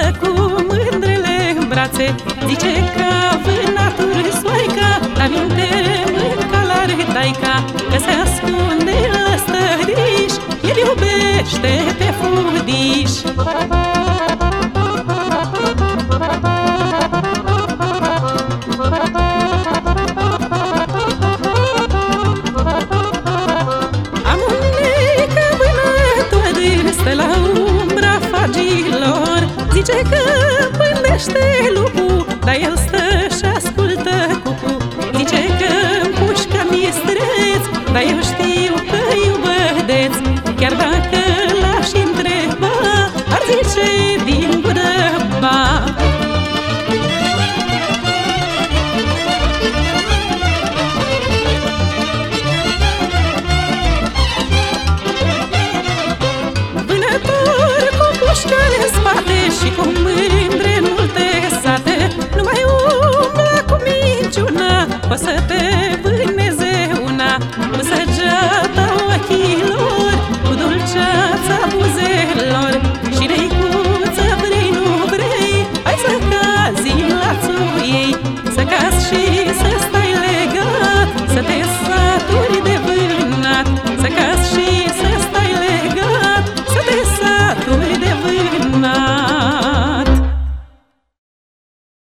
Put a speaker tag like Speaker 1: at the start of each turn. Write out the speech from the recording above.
Speaker 1: stă cu mândrele în brațe. Zice că vânatul soaica La minte mânca la taica Că se ascunde la stăriș El iubește pe fudiș. Stă la zice că pândește lupul Dar el stă și ascultă cucu. Zice că pușca mi-e streț Dar eu știu că iubădeți Chiar dacă